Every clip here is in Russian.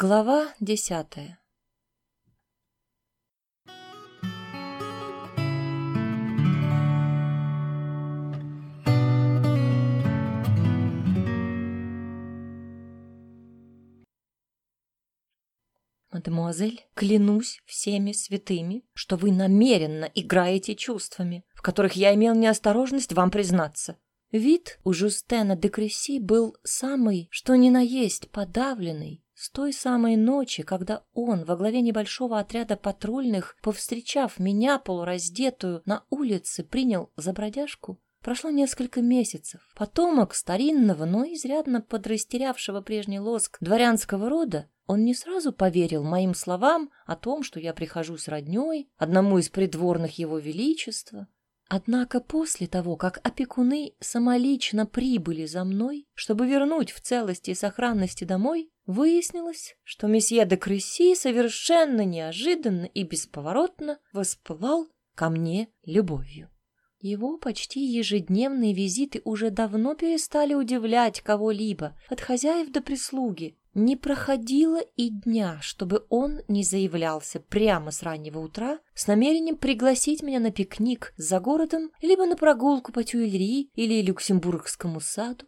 Глава десятая Мадемуазель, клянусь всеми святыми, что вы намеренно играете чувствами, в которых я имел неосторожность вам признаться. Вид у Жустена де Креси был самый, что ни на есть, подавленный, с той самой ночи, когда он во главе небольшого отряда патрульных, повстречав меня полураздетую на улице, принял за бродяжку, прошло несколько месяцев. Потомок старинного, но изрядно подрастерявшего прежний лоск дворянского рода, он не сразу поверил моим словам о том, что я прихожу с роднёй, одному из придворных его величества, Однако после того, как опекуны самолично прибыли за мной, чтобы вернуть в целости и сохранности домой, выяснилось, что месье де Крыси совершенно неожиданно и бесповоротно воспылал ко мне любовью. Его почти ежедневные визиты уже давно перестали удивлять кого-либо, от хозяев до прислуги, не проходило и дня, чтобы он не заявлялся прямо с раннего утра с намерением пригласить меня на пикник за городом, либо на прогулку по Тюильри или Люксембургскому саду.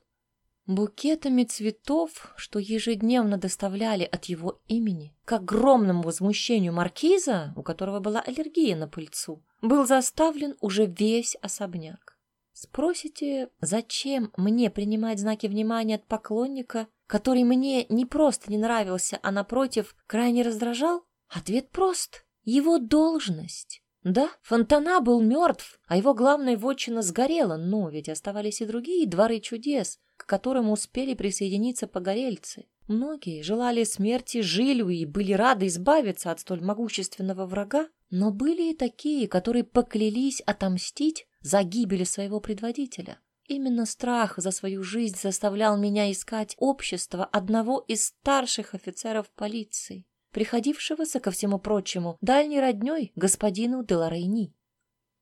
Букетами цветов, что ежедневно доставляли от его имени, к огромному возмущению маркиза, у которого была аллергия на пыльцу, был заставлен уже весь особняк. Спросите, зачем мне принимать знаки внимания от поклонника, который мне не просто не нравился, а, напротив, крайне раздражал? Ответ прост. Его должность. Да, Фонтана был мертв, а его главная вотчина сгорела, но ведь оставались и другие дворы чудес, к которым успели присоединиться погорельцы. Многие желали смерти Жилю и были рады избавиться от столь могущественного врага, но были и такие, которые поклялись отомстить за гибель своего предводителя. Именно страх за свою жизнь заставлял меня искать общество одного из старших офицеров полиции, приходившегося, ко всему прочему, дальней родней господину Деларейни.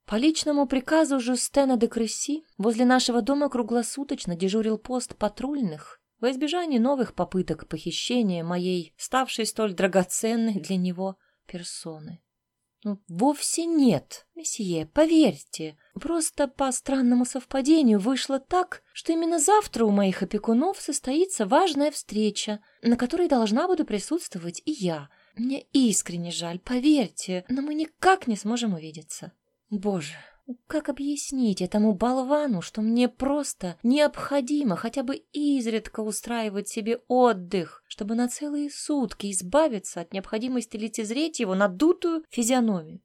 По личному приказу Жустена де Кресси возле нашего дома круглосуточно дежурил пост патрульных во избежание новых попыток похищения моей, ставшей столь драгоценной для него персоны. Ну, вовсе нет, месье, поверьте. Просто по странному совпадению вышло так, что именно завтра у моих опекунов состоится важная встреча, на которой должна буду присутствовать и я. Мне искренне жаль, поверьте, но мы никак не сможем увидеться. Боже, как объяснить этому болвану, что мне просто необходимо хотя бы изредка устраивать себе отдых, чтобы на целые сутки избавиться от необходимости лицезреть его надутую физиономию?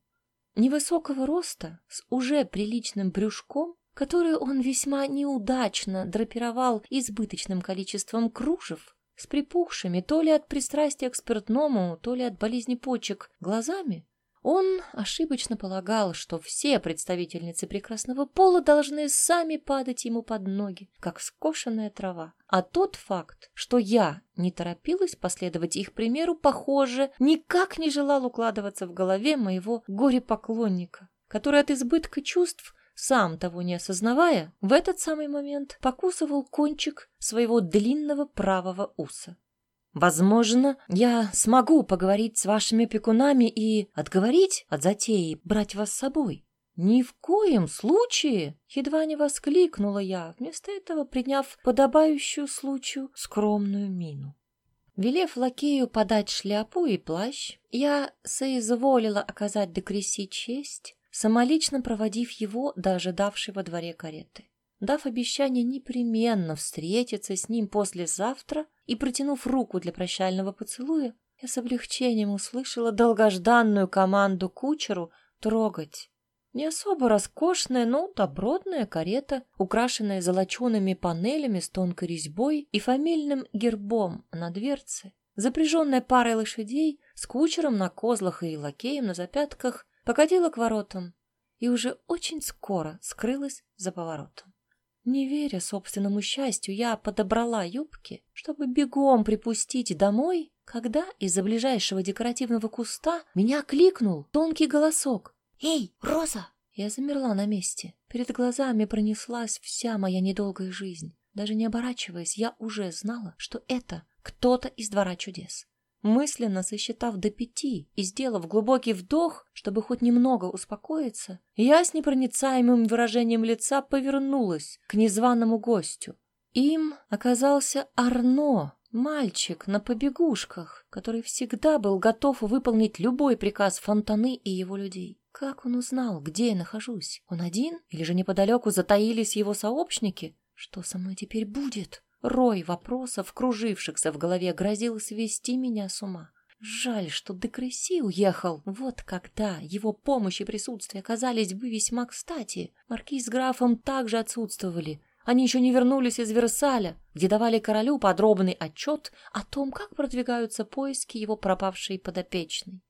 Невысокого роста, с уже приличным брюшком, которое он весьма неудачно драпировал избыточным количеством кружев, с припухшими то ли от пристрастия к спиртному, то ли от болезни почек глазами, он ошибочно полагал, что все представительницы прекрасного пола должны сами падать ему под ноги, как скошенная трава. А тот факт, что я не торопилась последовать их примеру, похоже, никак не желал укладываться в голове моего горе-поклонника, который от избытка чувств сам того не осознавая, в этот самый момент покусывал кончик своего длинного правого уса. Возможно, я смогу поговорить с вашими пекунами и отговорить от затеи брать вас с собой. Ни в коем случае, едва не воскликнула я, вместо этого приняв подобающую случаю скромную мину. Велев лакею подать шляпу и плащ, я соизволила оказать Декреси честь, самолично проводив его до ожидавшей во дворе кареты. Дав обещание непременно встретиться с ним послезавтра и протянув руку для прощального поцелуя, я с облегчением услышала долгожданную команду кучеру трогать. Не особо роскошная, но добротная карета, украшенная золочеными панелями с тонкой резьбой и фамильным гербом на дверце, запряженная парой лошадей с кучером на козлах и лакеем на запятках, покатила к воротам и уже очень скоро скрылась за поворотом. Не веря собственному счастью, я подобрала юбки, чтобы бегом припустить домой, когда из-за ближайшего декоративного куста меня кликнул тонкий голосок. «Эй, Роза!» Я замерла на месте. Перед глазами пронеслась вся моя недолгая жизнь. Даже не оборачиваясь, я уже знала, что это кто-то из двора чудес. Мысленно сосчитав до пяти и сделав глубокий вдох, чтобы хоть немного успокоиться, я с непроницаемым выражением лица повернулась к незваному гостю. Им оказался Арно, мальчик на побегушках, который всегда был готов выполнить любой приказ Фонтаны и его людей. Как он узнал, где я нахожусь? Он один? Или же неподалеку затаились его сообщники? Что со мной теперь будет? Рой вопросов, кружившихся в голове, грозил свести меня с ума. Жаль, что Декреси уехал. Вот когда его помощь и присутствие оказались бы весьма кстати. Маркиз с графом также отсутствовали. Они еще не вернулись из Версаля, где давали королю подробный отчет о том, как продвигаются поиски его пропавшей подопечной.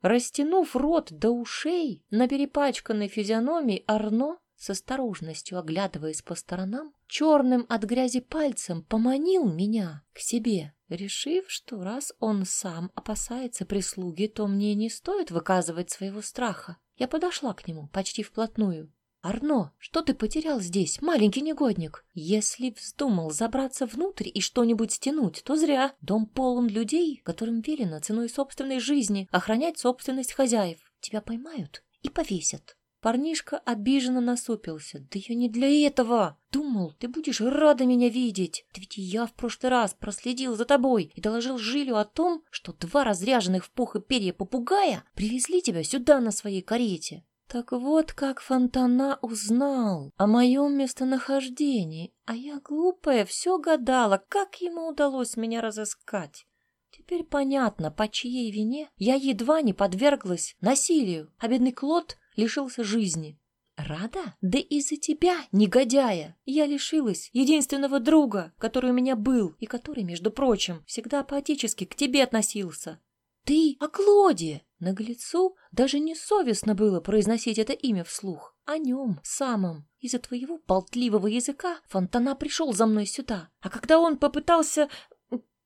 Растянув рот до ушей, на перепачканной физиономии Арно с осторожностью оглядываясь по сторонам, черным от грязи пальцем поманил меня к себе, решив, что раз он сам опасается прислуги, то мне не стоит выказывать своего страха. Я подошла к нему почти вплотную. «Арно, что ты потерял здесь, маленький негодник? Если вздумал забраться внутрь и что-нибудь стянуть, то зря. Дом полон людей, которым велено ценой собственной жизни охранять собственность хозяев. Тебя поймают и повесят. Парнишка обиженно насупился. «Да я не для этого! Думал, ты будешь рада меня видеть! Да ведь я в прошлый раз проследил за тобой и доложил Жилю о том, что два разряженных в пух и перья попугая привезли тебя сюда на своей карете. Так вот как Фонтана узнал о моем местонахождении, а я, глупая, все гадала, как ему удалось меня разыскать. Теперь понятно, по чьей вине я едва не подверглась насилию, а бедный Клод лишился жизни. Рада? Да из-за тебя, негодяя. Я лишилась единственного друга, который у меня был, и который, между прочим, всегда поотечески к тебе относился. Ты о Клоде! Наглецу даже несовестно было произносить это имя вслух. О нем самом. Из-за твоего болтливого языка Фонтана пришел за мной сюда. А когда он попытался...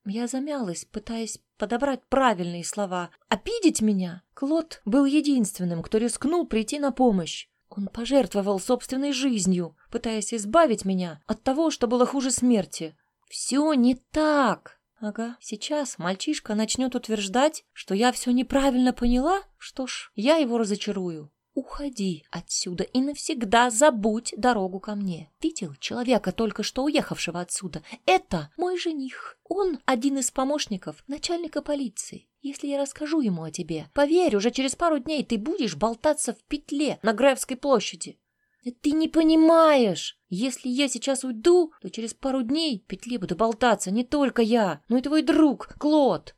Я замялась, пытаясь подобрать правильные слова. Обидеть меня? Клод был единственным, кто рискнул прийти на помощь. Он пожертвовал собственной жизнью, пытаясь избавить меня от того, что было хуже смерти. Все не так. Ага, сейчас мальчишка начнет утверждать, что я все неправильно поняла. Что ж, я его разочарую. Уходи отсюда и навсегда забудь дорогу ко мне. Видел человека, только что уехавшего отсюда? Это мой жених. Он один из помощников начальника полиции. Если я расскажу ему о тебе, поверь, уже через пару дней ты будешь болтаться в петле на Гревской площади. Ты не понимаешь. Если я сейчас уйду, то через пару дней в петле буду болтаться не только я, но и твой друг Клод.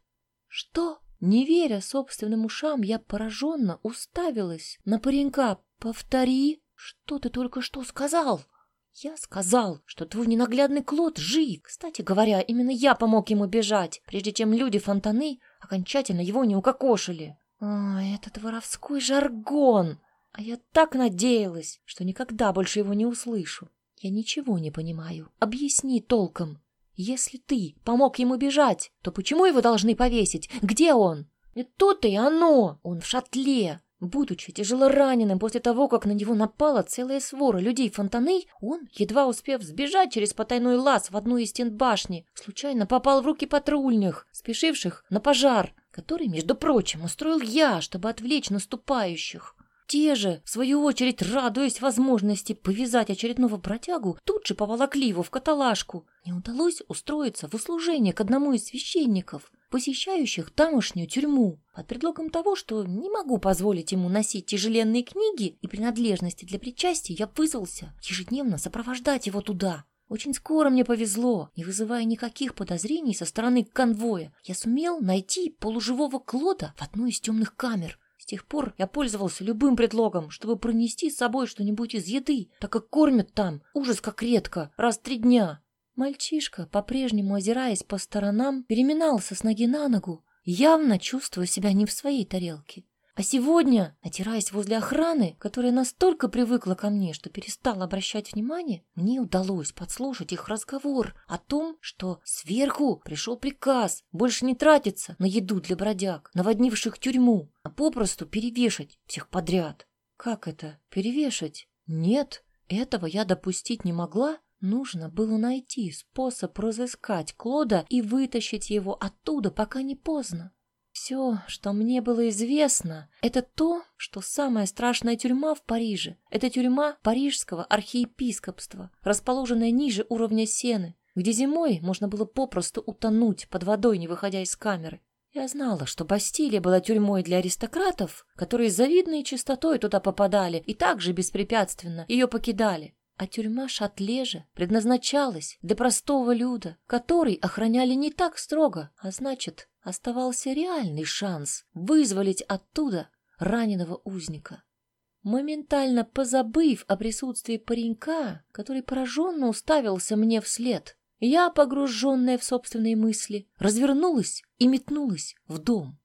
Что? Не веря собственным ушам, я пораженно уставилась на паренька. «Повтори, что ты только что сказал?» «Я сказал, что твой ненаглядный Клод жив. Кстати говоря, именно я помог ему бежать, прежде чем люди Фонтаны окончательно его не укокошили». «А, этот воровской жаргон! А я так надеялась, что никогда больше его не услышу. Я ничего не понимаю. Объясни толком». Если ты помог ему бежать, то почему его должны повесить? Где он? И тут и оно. Он в шатле. Будучи тяжело раненым после того, как на него напала целая свора людей фонтаны, он, едва успев сбежать через потайной лаз в одну из стен башни, случайно попал в руки патрульных, спешивших на пожар, который, между прочим, устроил я, чтобы отвлечь наступающих. Те же, в свою очередь, радуясь возможности повязать очередного протягу, тут же поволокли его в каталажку. Не удалось устроиться в услужение к одному из священников, посещающих тамошнюю тюрьму, под предлогом того, что не могу позволить ему носить тяжеленные книги и принадлежности для причастия, я вызвался ежедневно сопровождать его туда. Очень скоро мне повезло, не вызывая никаких подозрений со стороны конвоя. Я сумел найти полуживого Клода в одной из темных камер. С тех пор я пользовался любым предлогом, чтобы пронести с собой что-нибудь из еды, так как кормят там, ужас как редко, раз в три дня. Мальчишка, по-прежнему озираясь по сторонам, переминался с ноги на ногу, явно чувствуя себя не в своей тарелке. А сегодня, отираясь возле охраны, которая настолько привыкла ко мне, что перестала обращать внимание, мне удалось подслушать их разговор о том, что сверху пришел приказ больше не тратиться на еду для бродяг, наводнивших тюрьму, а попросту перевешать всех подряд. Как это? Перевешать? Нет, этого я допустить не могла. Нужно было найти способ разыскать Клода и вытащить его оттуда, пока не поздно. Все, что мне было известно, это то, что самая страшная тюрьма в Париже — это тюрьма парижского архиепископства, расположенная ниже уровня Сены, где зимой можно было попросту утонуть под водой, не выходя из камеры. Я знала, что Бастилия была тюрьмой для аристократов, которые с завидной чистотой туда попадали и также беспрепятственно ее покидали. А тюрьма Шатлежа предназначалась для простого люда, который охраняли не так строго, а значит, оставался реальный шанс вызволить оттуда раненого узника. Моментально позабыв о присутствии паренька, который пораженно уставился мне вслед, я, погруженная в собственные мысли, развернулась и метнулась в дом.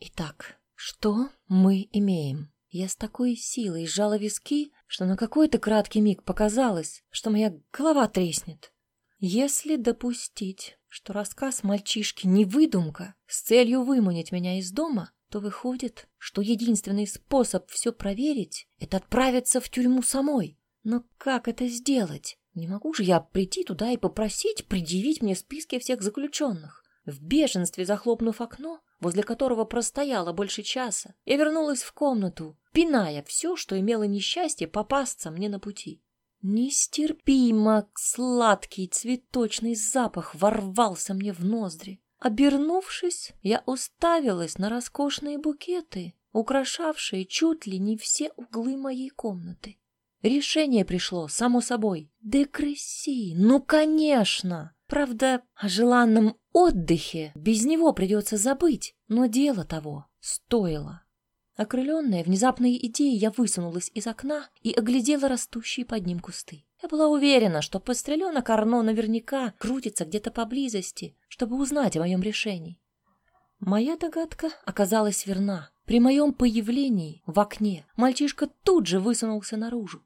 Итак, что мы имеем? Я с такой силой сжала виски, что на какой-то краткий миг показалось, что моя голова треснет. Если допустить, что рассказ мальчишки не выдумка с целью выманить меня из дома, то выходит, что единственный способ все проверить — это отправиться в тюрьму самой. Но как это сделать? Не могу же я прийти туда и попросить предъявить мне списки всех заключенных. В бешенстве захлопнув окно, возле которого простояла больше часа, я вернулась в комнату, пиная все, что имело несчастье попасться мне на пути. Нестерпимо сладкий цветочный запах ворвался мне в ноздри. Обернувшись, я уставилась на роскошные букеты, украшавшие чуть ли не все углы моей комнаты. Решение пришло, само собой. Декресси, ну, конечно! Правда, о желанном отдыхе без него придется забыть, но дело того стоило. Окрыленная внезапной идеей, я высунулась из окна и оглядела растущие под ним кусты. Я была уверена, что постреленок Арно наверняка крутится где-то поблизости, чтобы узнать о моем решении. Моя догадка оказалась верна. При моем появлении в окне мальчишка тут же высунулся наружу.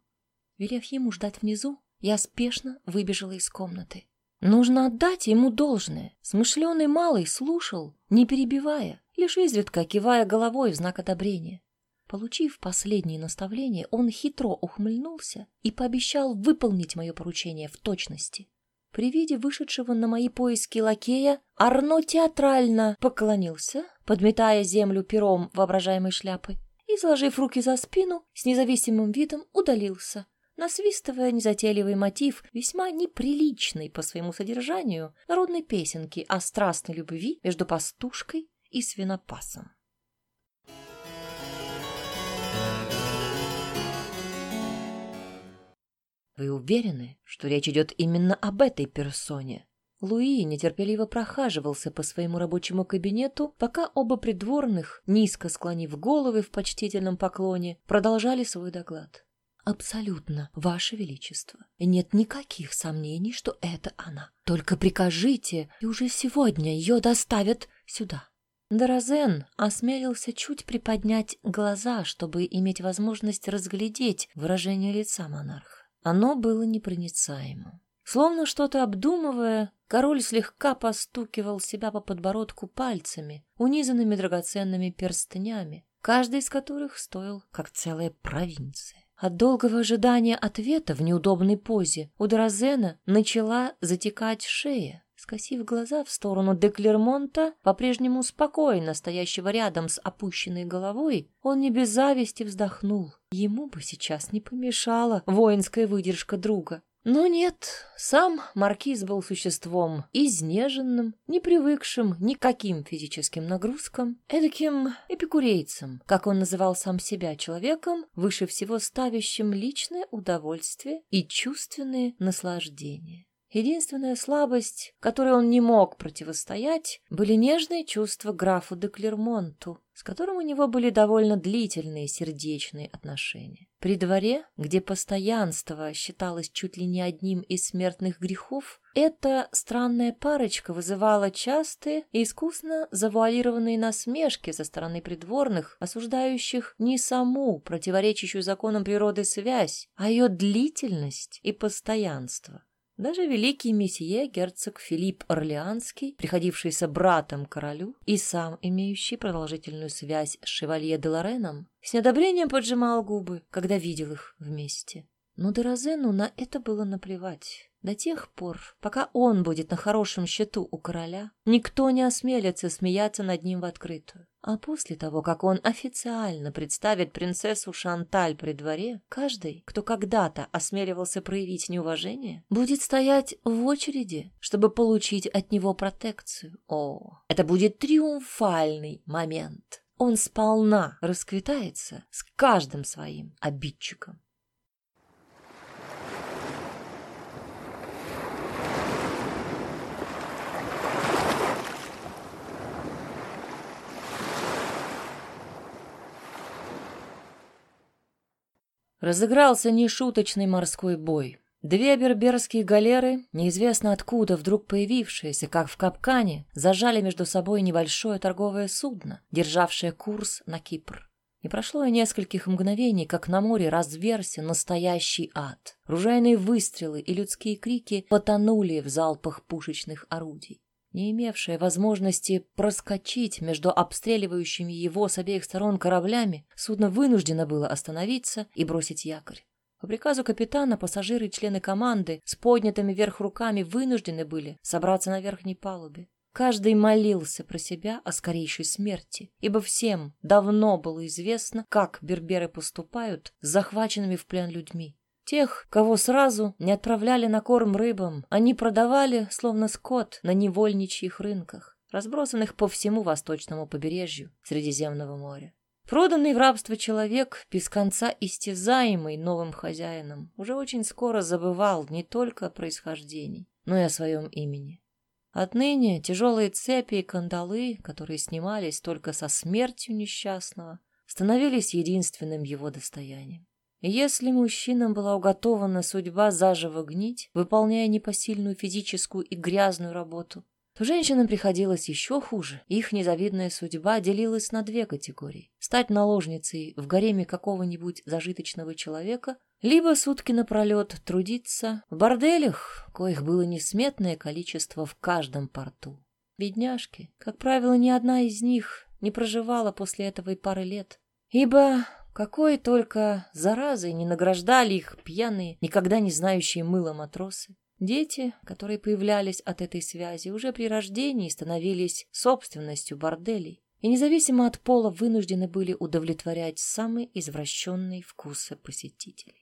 Велев ему ждать внизу, я спешно выбежала из комнаты. Нужно отдать ему должное. Смышленый малый слушал, не перебивая, лишь изредка кивая головой в знак одобрения. Получив последнее наставление, он хитро ухмыльнулся и пообещал выполнить мое поручение в точности. При виде вышедшего на мои поиски лакея Арно театрально поклонился, подметая землю пером воображаемой шляпы, и, сложив руки за спину, с независимым видом удалился, насвистывая незатейливый мотив, весьма неприличный по своему содержанию, народной песенки о страстной любви между пастушкой и свинопасом. Вы уверены, что речь идет именно об этой персоне? Луи нетерпеливо прохаживался по своему рабочему кабинету, пока оба придворных, низко склонив головы в почтительном поклоне, продолжали свой доклад. «Абсолютно, Ваше Величество. Нет никаких сомнений, что это она. Только прикажите, и уже сегодня ее доставят сюда». Дорозен осмелился чуть приподнять глаза, чтобы иметь возможность разглядеть выражение лица монарха. Оно было непроницаемым. Словно что-то обдумывая, король слегка постукивал себя по подбородку пальцами, унизанными драгоценными перстнями, каждый из которых стоил как целая провинция. От долгого ожидания ответа в неудобной позе у Дорозена начала затекать шея. Скосив глаза в сторону Деклермонта, по-прежнему спокойно стоящего рядом с опущенной головой, он не без зависти вздохнул. Ему бы сейчас не помешала воинская выдержка друга. Но нет, сам маркиз был существом изнеженным, не привыкшим ни к каким физическим нагрузкам, эдаким эпикурейцем, как он называл сам себя, человеком, выше всего ставящим личное удовольствие и чувственные наслаждения. Единственная слабость, которой он не мог противостоять, были нежные чувства графу де Клермонту, с которым у него были довольно длительные сердечные отношения. При дворе, где постоянство считалось чуть ли не одним из смертных грехов, эта странная парочка вызывала частые и искусно завуалированные насмешки со стороны придворных, осуждающих не саму противоречащую законам природы связь, а ее длительность и постоянство. Даже великий месье, герцог Филипп Орлеанский, приходившийся братом королю и сам имеющий продолжительную связь с шевалье де Лореном, с неодобрением поджимал губы, когда видел их вместе. Но Дерозену на это было наплевать. До тех пор, пока он будет на хорошем счету у короля, никто не осмелится смеяться над ним в открытую. А после того, как он официально представит принцессу Шанталь при дворе, каждый, кто когда-то осмеливался проявить неуважение, будет стоять в очереди, чтобы получить от него протекцию. О, это будет триумфальный момент. Он сполна расквитается с каждым своим обидчиком. Разыгрался нешуточный морской бой. Две берберские галеры, неизвестно откуда вдруг появившиеся, как в капкане, зажали между собой небольшое торговое судно, державшее курс на Кипр. Не прошло и нескольких мгновений, как на море разверся настоящий ад. Ружейные выстрелы и людские крики потонули в залпах пушечных орудий не имевшее возможности проскочить между обстреливающими его с обеих сторон кораблями, судно вынуждено было остановиться и бросить якорь. По приказу капитана пассажиры и члены команды с поднятыми вверх руками вынуждены были собраться на верхней палубе. Каждый молился про себя о скорейшей смерти, ибо всем давно было известно, как берберы поступают с захваченными в плен людьми. Тех, кого сразу не отправляли на корм рыбам, они продавали, словно скот, на невольничьих рынках, разбросанных по всему восточному побережью Средиземного моря. Проданный в рабство человек, без конца истязаемый новым хозяином, уже очень скоро забывал не только о происхождении, но и о своем имени. Отныне тяжелые цепи и кандалы, которые снимались только со смертью несчастного, становились единственным его достоянием. Если мужчинам была уготована судьба заживо гнить, выполняя непосильную физическую и грязную работу, то женщинам приходилось еще хуже. Их незавидная судьба делилась на две категории. Стать наложницей в гареме какого-нибудь зажиточного человека, либо сутки напролет трудиться в борделях, коих было несметное количество в каждом порту. Бедняжки, как правило, ни одна из них не проживала после этого и пары лет, ибо какой только заразой не награждали их пьяные, никогда не знающие мыла матросы. Дети, которые появлялись от этой связи, уже при рождении становились собственностью борделей и независимо от пола вынуждены были удовлетворять самые извращенные вкусы посетителей.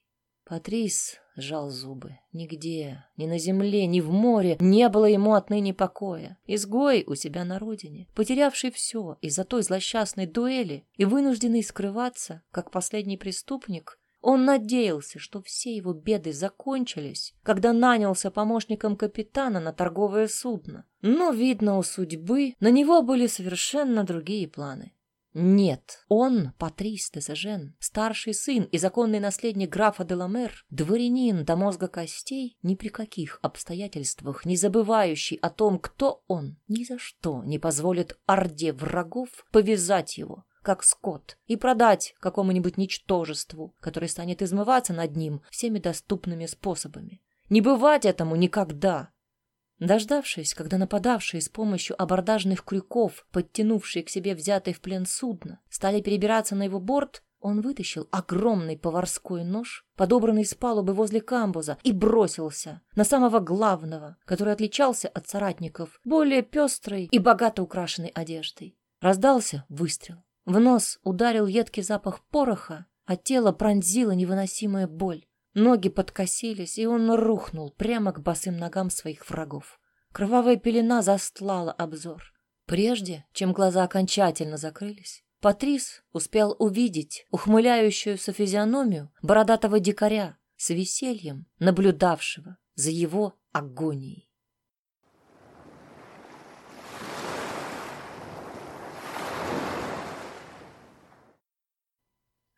Патрис сжал зубы. Нигде, ни на земле, ни в море не было ему отныне покоя. Изгой у себя на родине, потерявший все из-за той злосчастной дуэли и вынужденный скрываться, как последний преступник, он надеялся, что все его беды закончились, когда нанялся помощником капитана на торговое судно. Но, видно, у судьбы на него были совершенно другие планы. Нет, он, Патрис де Сажен, старший сын и законный наследник графа де Ламер, дворянин до мозга костей, ни при каких обстоятельствах не забывающий о том, кто он, ни за что не позволит орде врагов повязать его, как скот, и продать какому-нибудь ничтожеству, которое станет измываться над ним всеми доступными способами. Не бывать этому никогда. Дождавшись, когда нападавшие с помощью абордажных крюков, подтянувшие к себе взятый в плен судно, стали перебираться на его борт, он вытащил огромный поварской нож, подобранный с палубы возле камбуза, и бросился на самого главного, который отличался от соратников более пестрой и богато украшенной одеждой. Раздался выстрел. В нос ударил едкий запах пороха, а тело пронзила невыносимая боль. Ноги подкосились, и он рухнул прямо к босым ногам своих врагов. Кровавая пелена застлала обзор. Прежде, чем глаза окончательно закрылись, Патрис успел увидеть ухмыляющуюся физиономию бородатого дикаря с весельем, наблюдавшего за его агонией.